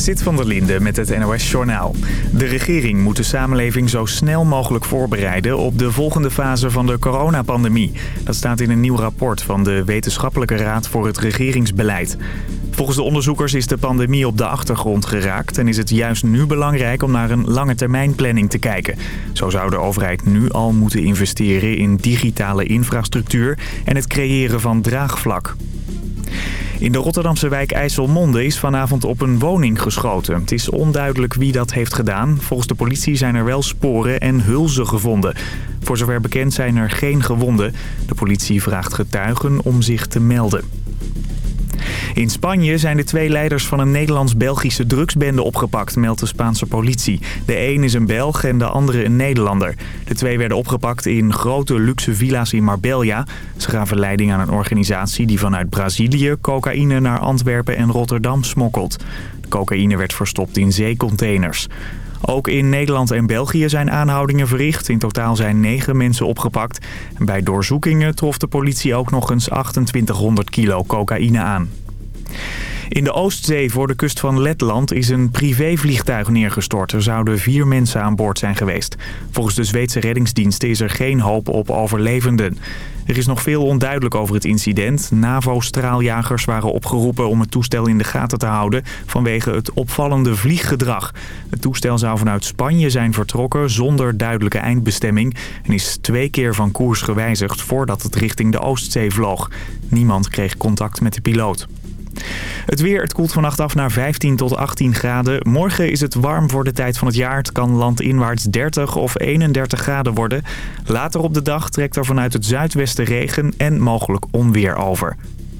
Zit van der Linde met het NOS-journaal. De regering moet de samenleving zo snel mogelijk voorbereiden op de volgende fase van de coronapandemie. Dat staat in een nieuw rapport van de Wetenschappelijke Raad voor het Regeringsbeleid. Volgens de onderzoekers is de pandemie op de achtergrond geraakt... en is het juist nu belangrijk om naar een lange termijnplanning te kijken. Zo zou de overheid nu al moeten investeren in digitale infrastructuur... en het creëren van draagvlak. In de Rotterdamse wijk IJsselmonde is vanavond op een woning geschoten. Het is onduidelijk wie dat heeft gedaan. Volgens de politie zijn er wel sporen en hulzen gevonden. Voor zover bekend zijn er geen gewonden. De politie vraagt getuigen om zich te melden. In Spanje zijn de twee leiders van een Nederlands-Belgische drugsbende opgepakt, meldt de Spaanse politie. De een is een Belg en de andere een Nederlander. De twee werden opgepakt in grote luxe villa's in Marbella. Ze gaven leiding aan een organisatie die vanuit Brazilië cocaïne naar Antwerpen en Rotterdam smokkelt. De cocaïne werd verstopt in zeecontainers. Ook in Nederland en België zijn aanhoudingen verricht. In totaal zijn negen mensen opgepakt. Bij doorzoekingen trof de politie ook nog eens 2800 kilo cocaïne aan. In de Oostzee voor de kust van Letland is een privévliegtuig neergestort. Er zouden vier mensen aan boord zijn geweest. Volgens de Zweedse reddingsdiensten is er geen hoop op overlevenden. Er is nog veel onduidelijk over het incident. NAVO-straaljagers waren opgeroepen om het toestel in de gaten te houden... vanwege het opvallende vlieggedrag. Het toestel zou vanuit Spanje zijn vertrokken zonder duidelijke eindbestemming... en is twee keer van koers gewijzigd voordat het richting de Oostzee vloog. Niemand kreeg contact met de piloot. Het weer, het koelt vannacht af naar 15 tot 18 graden. Morgen is het warm voor de tijd van het jaar. Het kan landinwaarts 30 of 31 graden worden. Later op de dag trekt er vanuit het zuidwesten regen en mogelijk onweer over.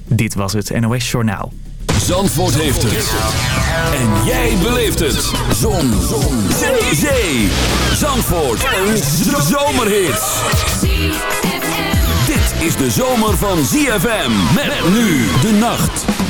Dit was het NOS Journaal. Zandvoort heeft het. En jij beleeft het. Zon. Zon. Zee. Zee. Zandvoort. Een zomerhit. Dit is de zomer van ZFM. Met nu de nacht.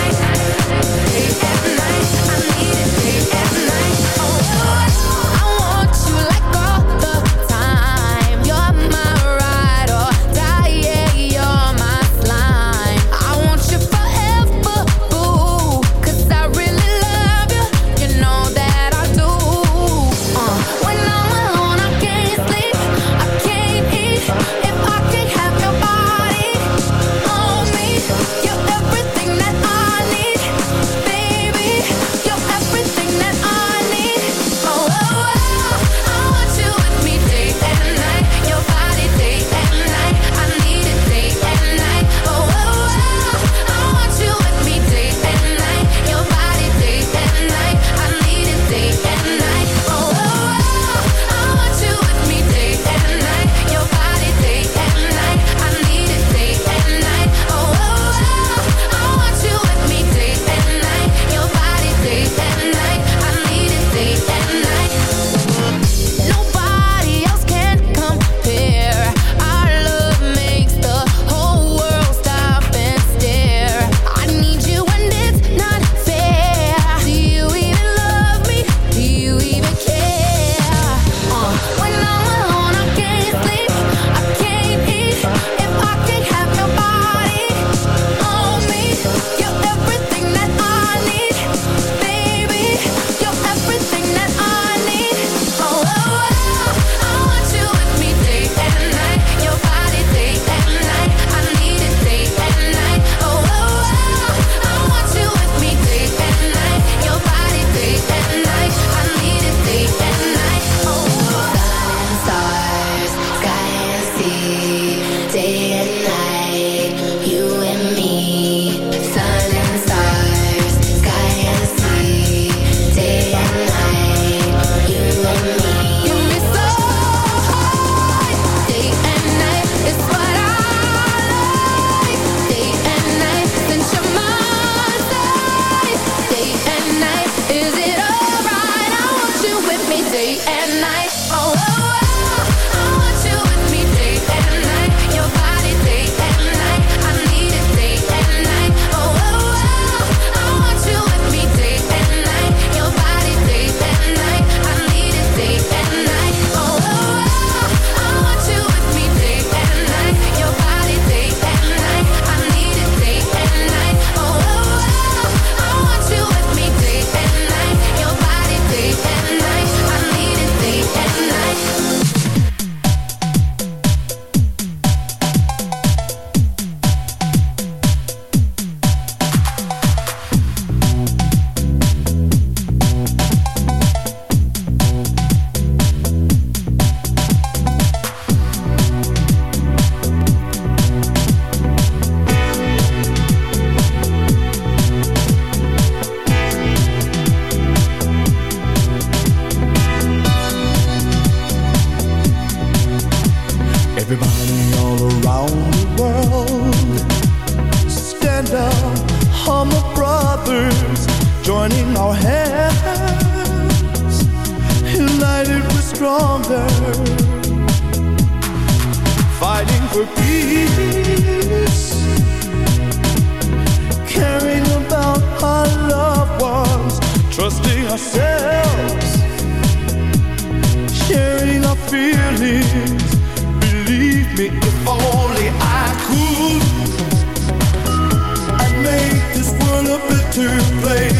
stronger, fighting for peace, caring about our loved ones, trusting ourselves, sharing our feelings. Believe me, if only I could, I'd make this world a better place.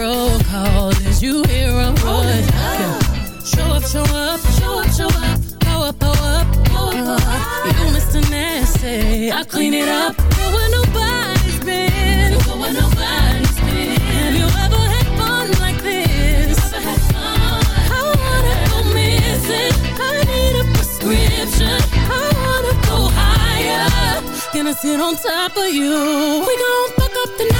roll call. Did you hear a voice? Yeah. Show up, show up, show up, show up. Go up, go up, go up. Uh, you Mr. Nasty, I clean it up. Go where nobody's been. Where nobody's been. Have you ever had fun like this? I wanna go missing. I need a prescription. I wanna go higher. Can I sit on top of you? We gon' fuck up the night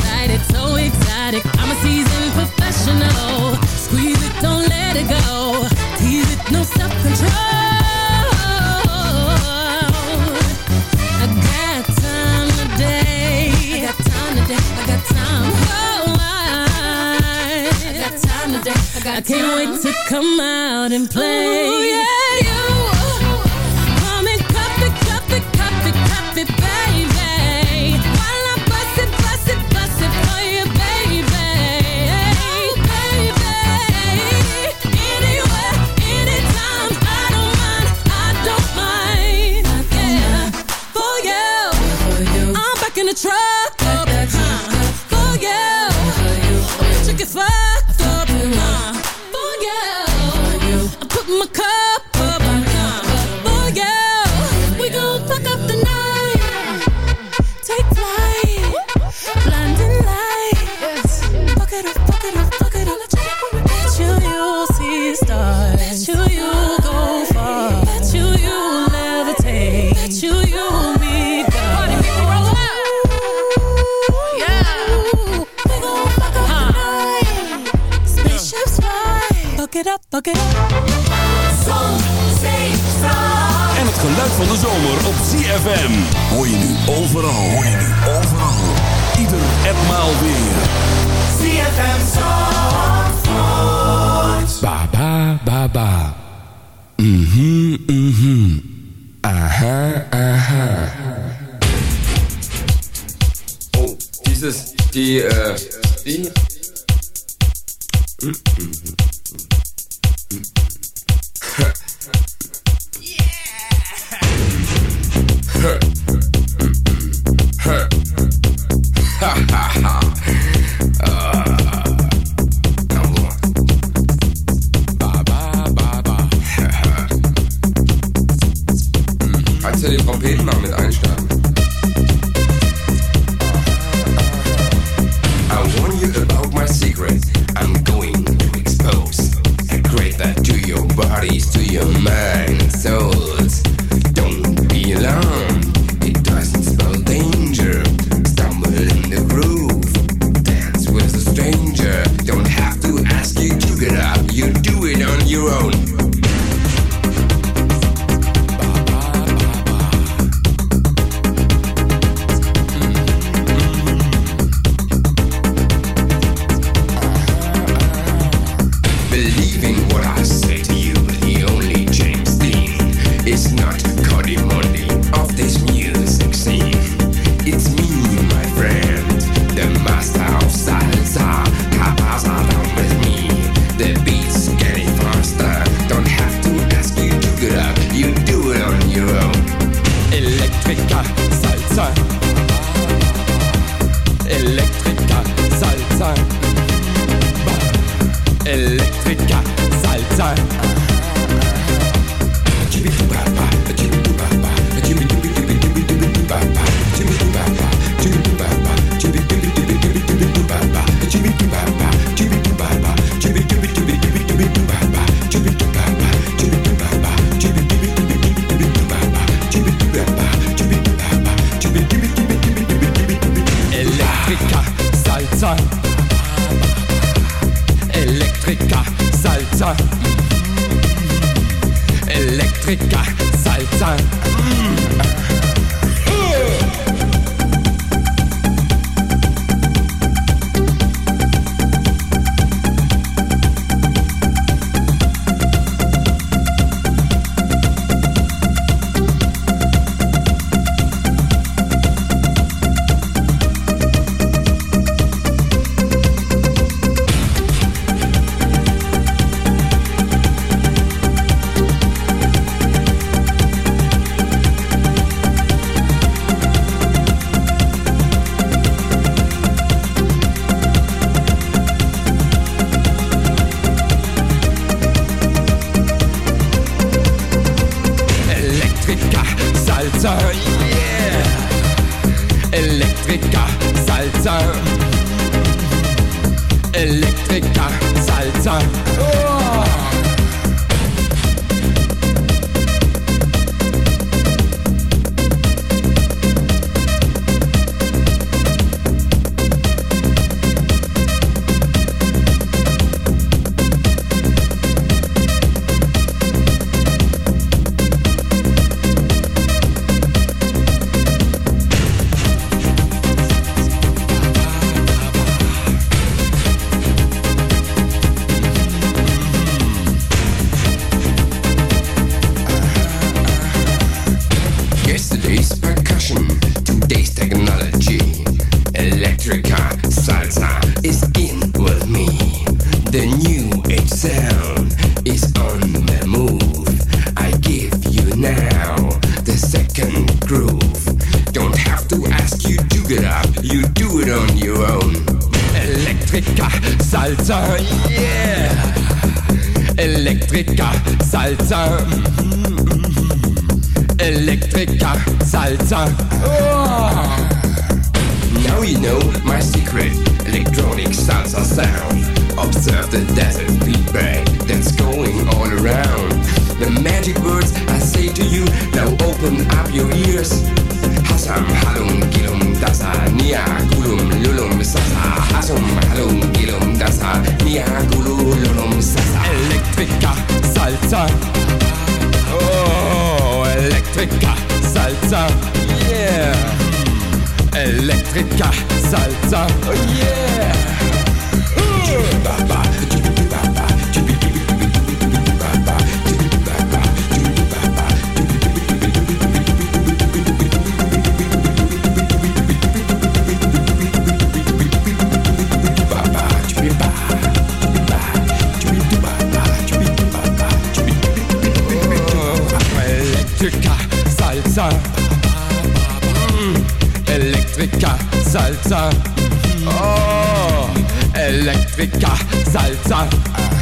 Can't wait to come out and play. Ooh, yeah, you. Come and it, it, it, it, baby. While I bust it, bust it, bust it for you, baby. Oh, baby. Anywhere, anytime, I don't mind, I don't mind. Yeah. For you. I'm back in the truck. En het geluid van de zomer op ZFM. Hoor je nu overal, hoor je nu overal. Ieder etmaal weer. ZFM Zandvoort. Ba, ba, ba, ba. Mhm, mhm. Aha, aha. Oh, dieses, die, äh, die... Mm. mm, mm. your own. Salza Salsa. Oh, Electrica Salsa. Yeah. elektrica, Salsa. Oh, yeah. oh Electrica salza mm, Elektrica salza Salsa. Oh, Elektrica Salsa.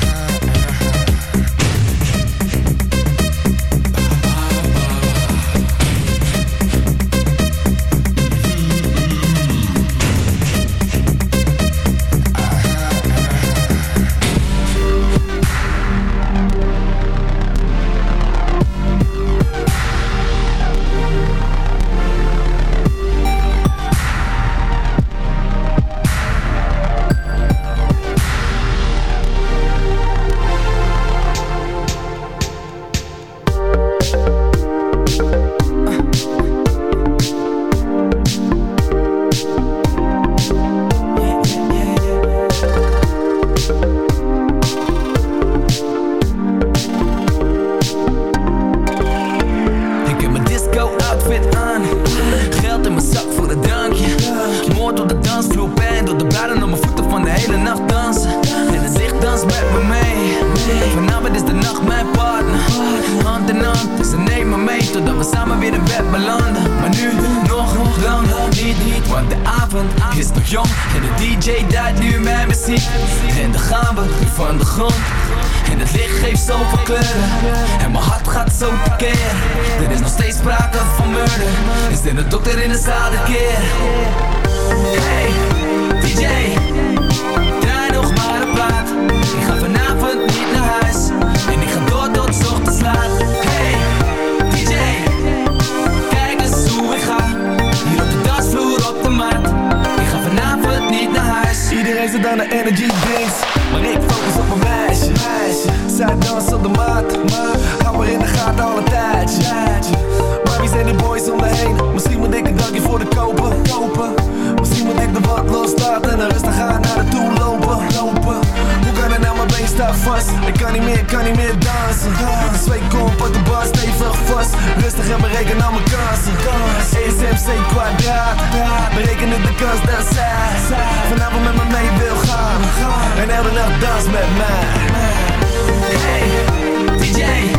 is nog jong. En de DJ duidt nu mijn muziek. En daar gaan we van de grond. En het licht geeft zoveel kleuren. En mijn hart gaat zo tekeer Er is nog steeds sprake van murder. Is dit de dokter in de zaal keer? Hey, DJ Draai nog maar een plaat. Ik ga vanavond niet naar huis. reizen dan een energy drinks. Maar ik focus op mijn zij dansen de maat, maar hou er in de gaten alle tijd. Maar wie zijn die boys om me heen? Misschien moet ik een dankje voor de kopen. kopen. Misschien moet ik de wat loslaten en rustig gaan naar de toe lopen. lopen. Hoe kan het nou, mijn been staat vast? Ik kan niet meer, kan niet meer dansen. Twee komp op de bar, stevig vast. Rustig en bereken al mijn kansen. ESMC kwadraat, berekenen de kans dat zij vanavond met me mee wil gaan. En elke nacht dans met mij. Hey, DJ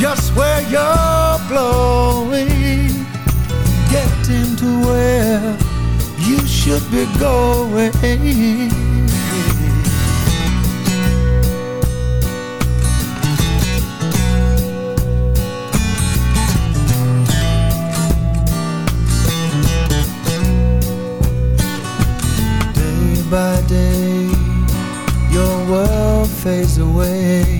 just where you're blowing. Getting to where you should be going. Day by day, your world fades away,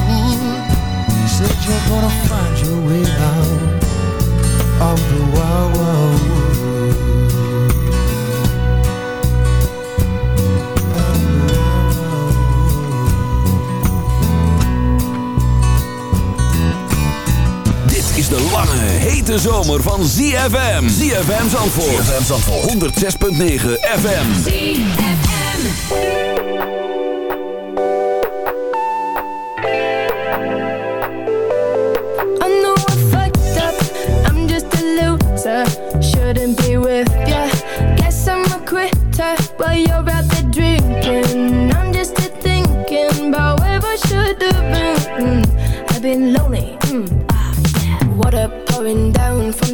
you're gonna find your way out of the wild. Dit is de lange, hete zomer van ZFM. ZFM Zandvoort. ZFM Zandvoort. 106.9 FM. I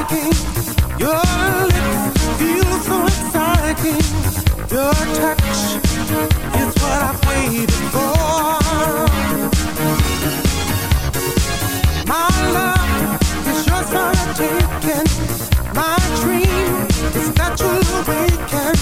striking. Your lips feel so exciting. Your touch is what I've waited for. My love is yours for taking. My dream is that you'll awaken.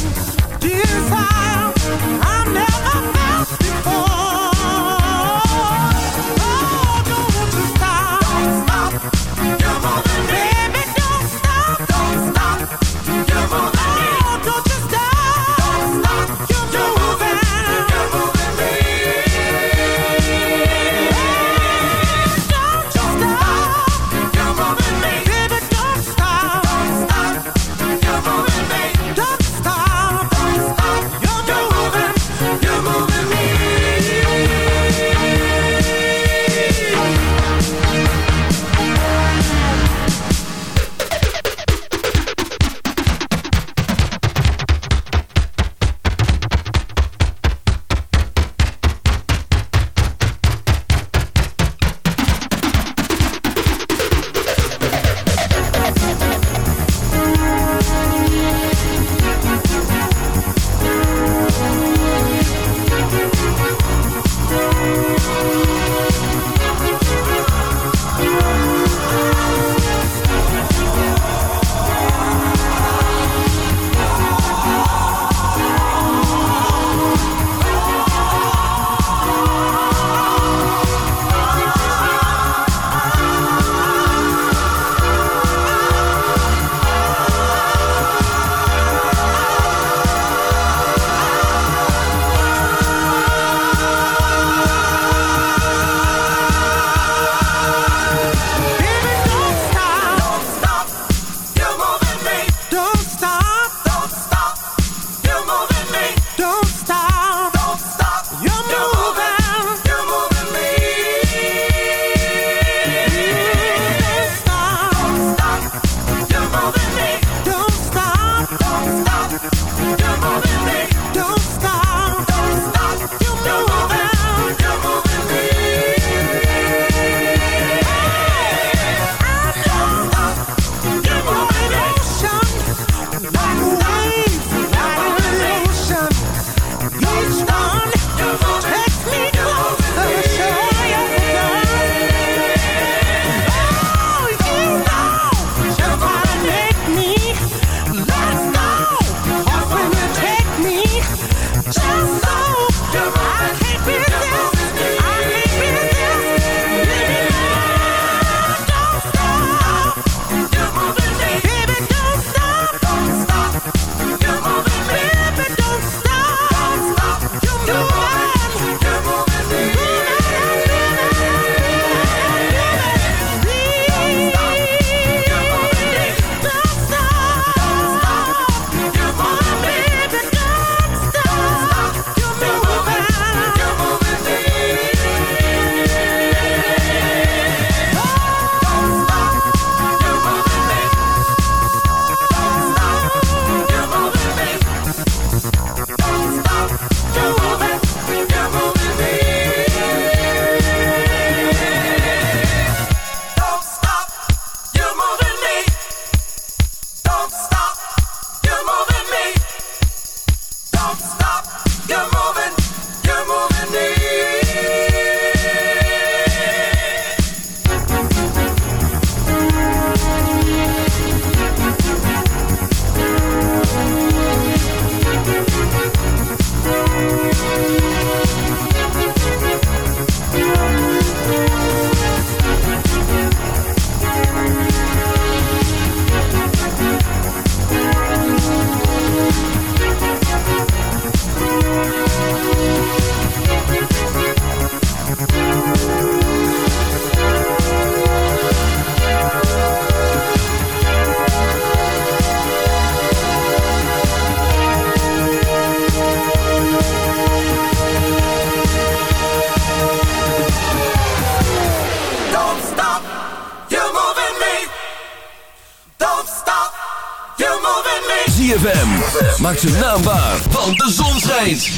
Maak ze naambaar, want de zon schijnt.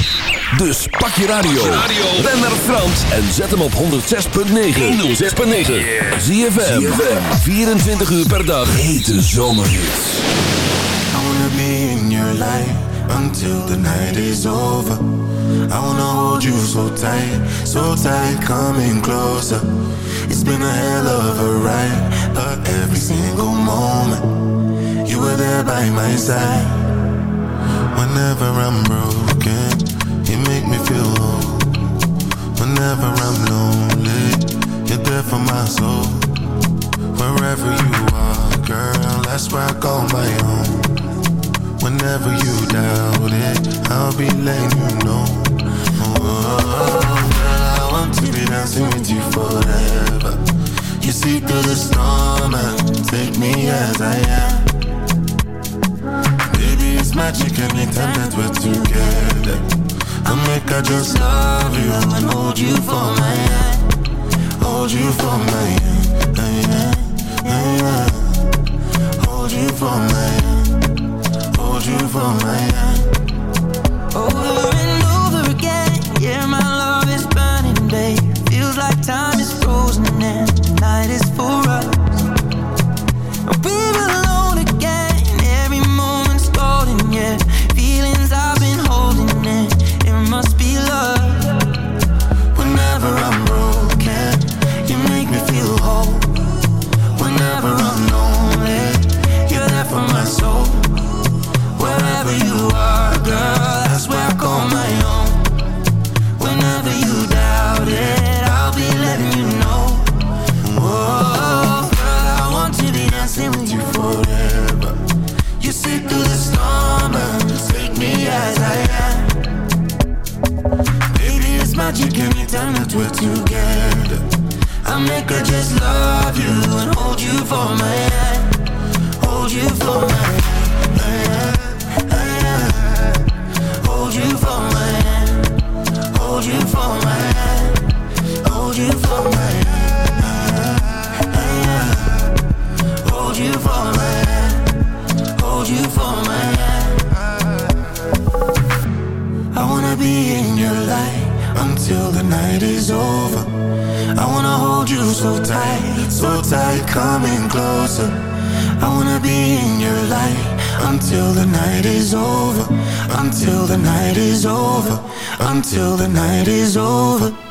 Dus pak je radio. Ben naar Frans en zet hem op 106.9. 106.9. ZFM. 24 uur per dag. Hete zomerhits. I wanna be in your life until the night is over. I wanna hold you so tight, so tight, coming closer. It's been a hell of a ride, but every single moment you were there by my side. Whenever I'm broken, you make me feel whole. Whenever I'm lonely, you're there for my soul. Wherever you are, girl, that's where I call my own. Whenever you doubt it, I'll be letting you know. Anytime that we're together. I make I just love you and hold you for my hand. Hold you for my hand. Hold you for my hand. Hold you for my hand. Over for my hand. Hold you for my hand. Hold you for my hand. Hold you for my hand. Hold you for my hand. Hold you for my hand. I wanna be in your light until the night is over. I wanna hold you so tight, so tight, coming closer. I wanna be in your light until the night is over, until the night is over, until the night is over.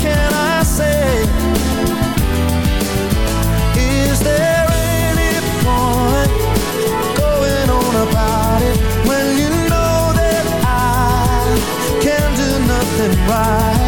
can I say? Is there any point Going on about it When you know that I Can do nothing right